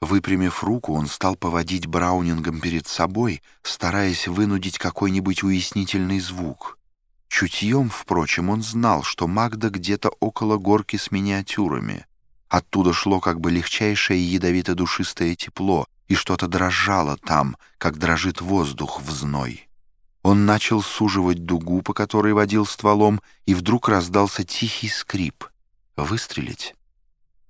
Выпрямив руку, он стал поводить браунингом перед собой, стараясь вынудить какой-нибудь уяснительный звук. Чутьем, впрочем, он знал, что Магда где-то около горки с миниатюрами. Оттуда шло как бы легчайшее ядовито-душистое тепло, и что-то дрожало там, как дрожит воздух в зной. Он начал суживать дугу, по которой водил стволом, и вдруг раздался тихий скрип. Выстрелить?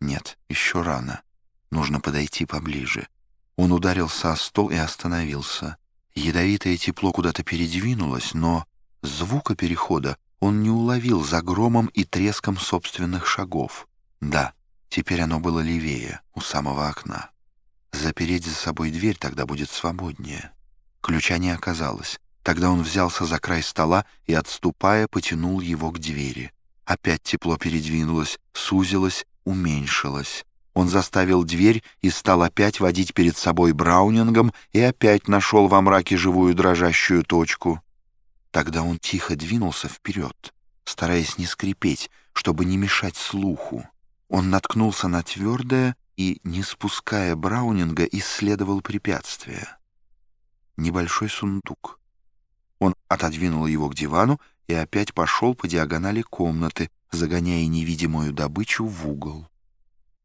Нет, еще рано. Нужно подойти поближе. Он ударился о стол и остановился. Ядовитое тепло куда-то передвинулось, но звука перехода он не уловил за громом и треском собственных шагов. Да, теперь оно было левее, у самого окна. Запереть за собой дверь тогда будет свободнее. Ключа не оказалось. Тогда он взялся за край стола и, отступая, потянул его к двери. Опять тепло передвинулось, сузилось, уменьшилось. Он заставил дверь и стал опять водить перед собой браунингом и опять нашел во мраке живую дрожащую точку. Тогда он тихо двинулся вперед, стараясь не скрипеть, чтобы не мешать слуху. Он наткнулся на твердое и, не спуская браунинга, исследовал препятствие. Небольшой сундук. Он отодвинул его к дивану и опять пошел по диагонали комнаты, загоняя невидимую добычу в угол.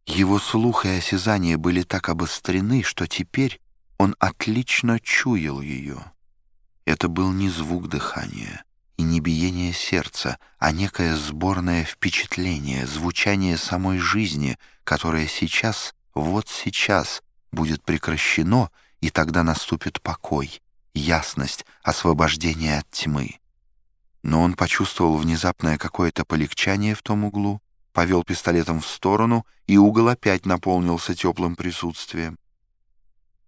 Его слух и осязание были так обострены, что теперь он отлично чуял ее. Это был не звук дыхания и не биение сердца, а некое сборное впечатление, звучание самой жизни, которое сейчас, вот сейчас, будет прекращено, и тогда наступит покой, ясность, освобождение от тьмы. Но он почувствовал внезапное какое-то полегчание в том углу, повел пистолетом в сторону, и угол опять наполнился теплым присутствием.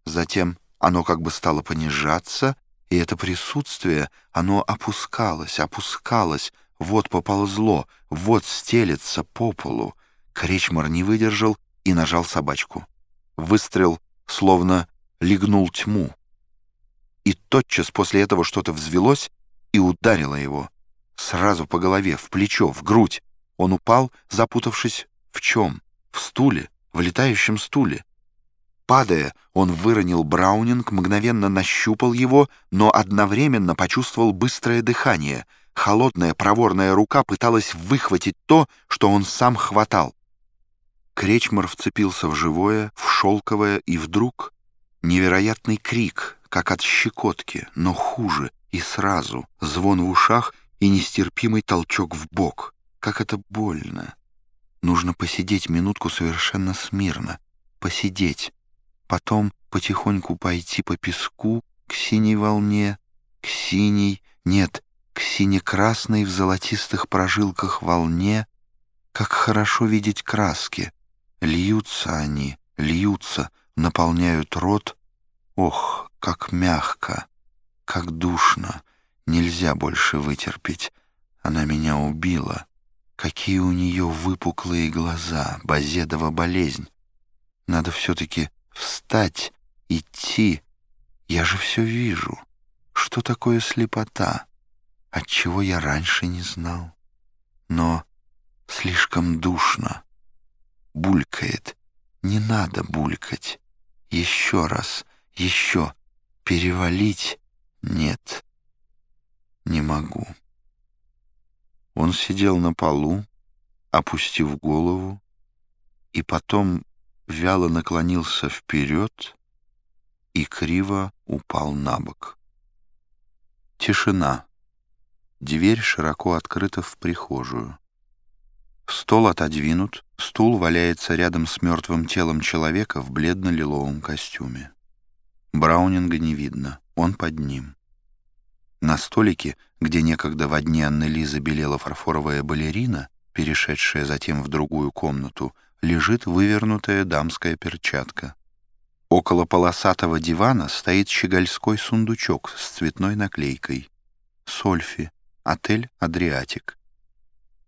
Затем оно как бы стало понижаться, и это присутствие, оно опускалось, опускалось, вот поползло, вот стелется по полу. Кречмар не выдержал и нажал собачку. Выстрел словно легнул тьму. И тотчас после этого что-то взвелось и ударило его. Сразу по голове, в плечо, в грудь. Он упал, запутавшись в чем? В стуле, в летающем стуле. Падая, он выронил Браунинг, мгновенно нащупал его, но одновременно почувствовал быстрое дыхание. Холодная проворная рука пыталась выхватить то, что он сам хватал. Кречмар вцепился в живое, в шелковое, и вдруг невероятный крик, как от щекотки, но хуже, и сразу, звон в ушах и нестерпимый толчок в бок — как это больно. Нужно посидеть минутку совершенно смирно. Посидеть. Потом потихоньку пойти по песку к синей волне, к синей, нет, к сине-красной в золотистых прожилках волне. Как хорошо видеть краски. Льются они, льются, наполняют рот. Ох, как мягко, как душно. Нельзя больше вытерпеть. Она меня убила. Какие у нее выпуклые глаза, базедова болезнь. Надо все-таки встать, идти. Я же все вижу. Что такое слепота? Отчего я раньше не знал? Но слишком душно. Булькает. Не надо булькать. Еще раз, еще. Перевалить? Нет. Не могу. Он сидел на полу, опустив голову, и потом вяло наклонился вперед и криво упал на бок. Тишина. Дверь широко открыта в прихожую. Стол отодвинут, стул валяется рядом с мертвым телом человека в бледно-лиловом костюме. Браунинга не видно, он под ним. На столике, где некогда во дне Анны Лизы белела фарфоровая балерина, перешедшая затем в другую комнату, лежит вывернутая дамская перчатка. Около полосатого дивана стоит щегольской сундучок с цветной наклейкой. «Сольфи. Отель «Адриатик».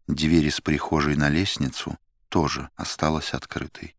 Дверь из прихожей на лестницу тоже осталась открытой.